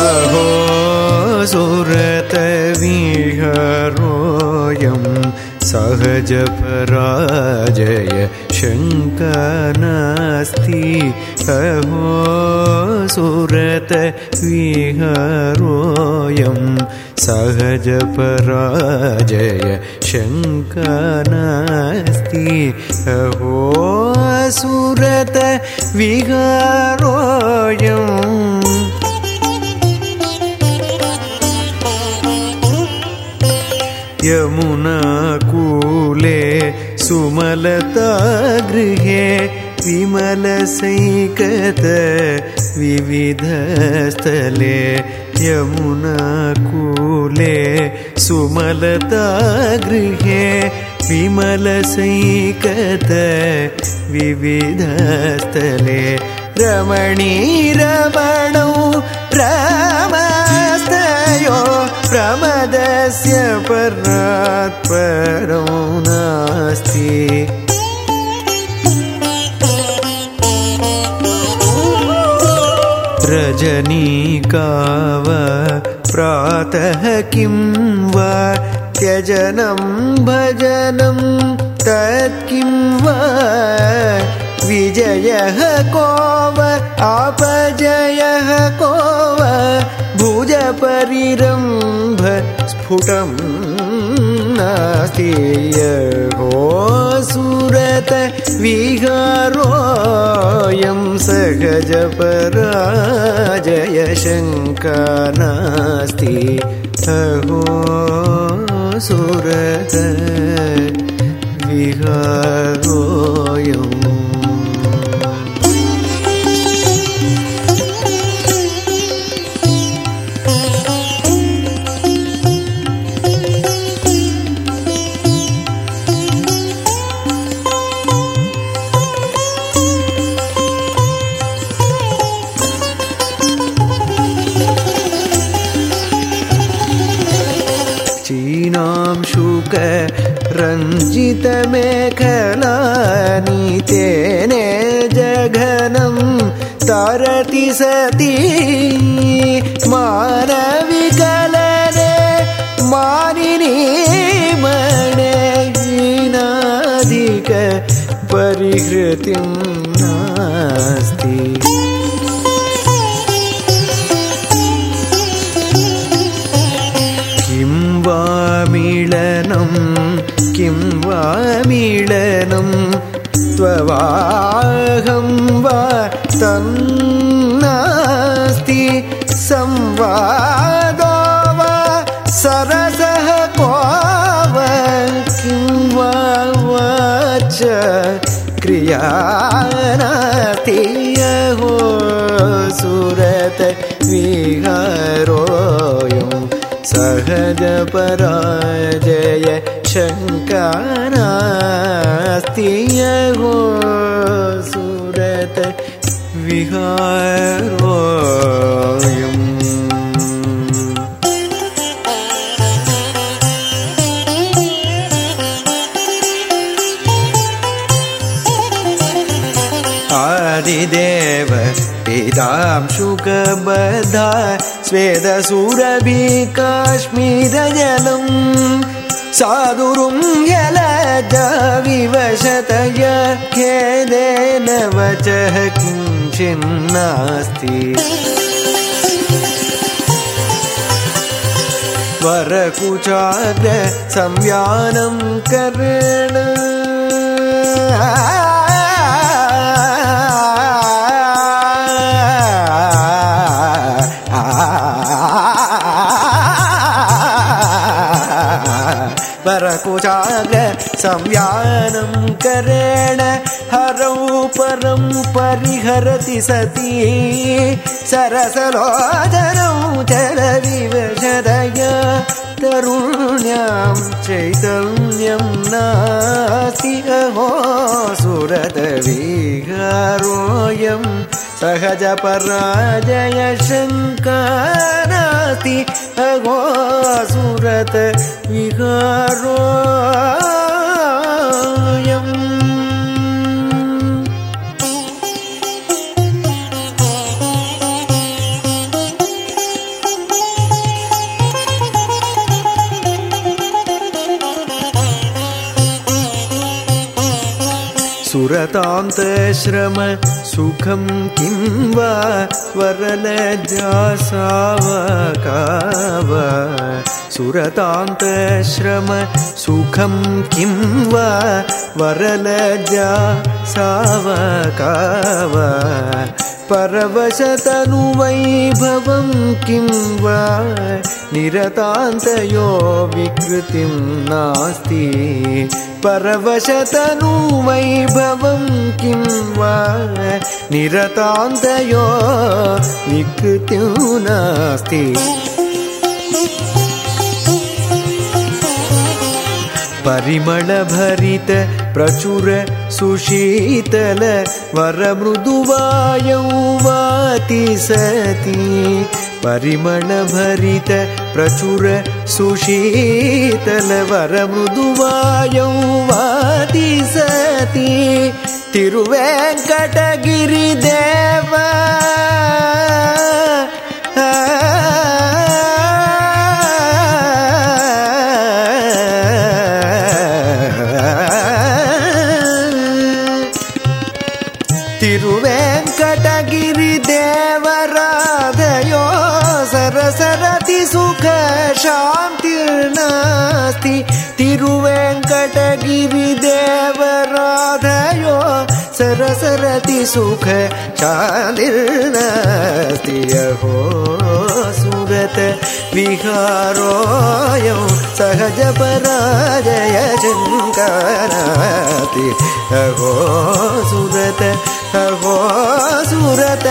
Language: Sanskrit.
अहो सुरतविहरोऽयं सहजपराजय शङ्कनास्ति। अहो सुरतविहरोऽयं सहजपराजय शङ्कनास्ति अहो सुरत विहारोऽयम् यमुनाकूले सुमलता गृहे विमलसैकत विविधस्थले यमुनाकूले सुमलता गृहे विमलसैकत विविधस्थले रमणीरमणौ रमस्तयो प्रमदस्य परात् परो नास्ति रजनीकाव प्रातः किं वा त्यजनं भजनं तत् किं वा विजयः को व आपजयः को व भुजपरिरम्भ स्फुटं नास्ति हो सुरत विहारोऽयं सहजपराजय शङ्का नास्ति अहो सुरत विहारोऽयम् शुक रञ्जितमेखलानीतेने जघनं तरति सती। मानविकलने मानिनी मणे हीनाधिक परिहृतिं नास्ति किं वा मिलनं त्ववाहं वा तन्नास्ति संवादो वा सरसः को वा किं वा वाच क्रिया नास्ति अहो सुरत विहारोऽयं सहजपराजय शङ्का नास्ति अहो सुरत विहारोऽयम्। आदिदेव पितां शुकबधा स्वेदसुरभि काश्मीरजलं साधुरुं यलजविवशतय खेदेन वचः किञ्चिन्नास्ति वरकुचाग्र संव्यानं करेण वरकुचाग्र संव्यानं करेण हरौ परं परिहरति सती। सरसलोचनौ चलविवशदय तरुण्यां चैतन्यं नास्ति। अहो सुरतविहारोऽयं सहजपराजय शङ्का नास्ति अगो सुरत विहारो सुरतान्तश्रम सुखं किं वा वरलजासावकाव सुरतान्तश्रम सुखं किं वा? वरलजा सावकाव। परवशतनुवैभवं किं वा? निरतान्तयो विकृतिं नास्ति। परवशतनुवैभवं किं वा? निरतान्तयो विकृतिं नास्ति परिमलभरित प्रचुर सुशीतल वरमृदुवायौ वाति सति। परिमलभरित प्रचुर सुशीतल वरमृदुवायौ वाति सति। तिरुवेङ्कटगिरिदेव सरसरति सुख शान्तिर्नास्ति तिरुवेङ्कटगिरिदेवराधयो सरसरति सुख शान्तिर्नास्ति अहो सुरत विहारोऽयं सहजपराजय शङ्कराति अहो सुरत अहो सुरत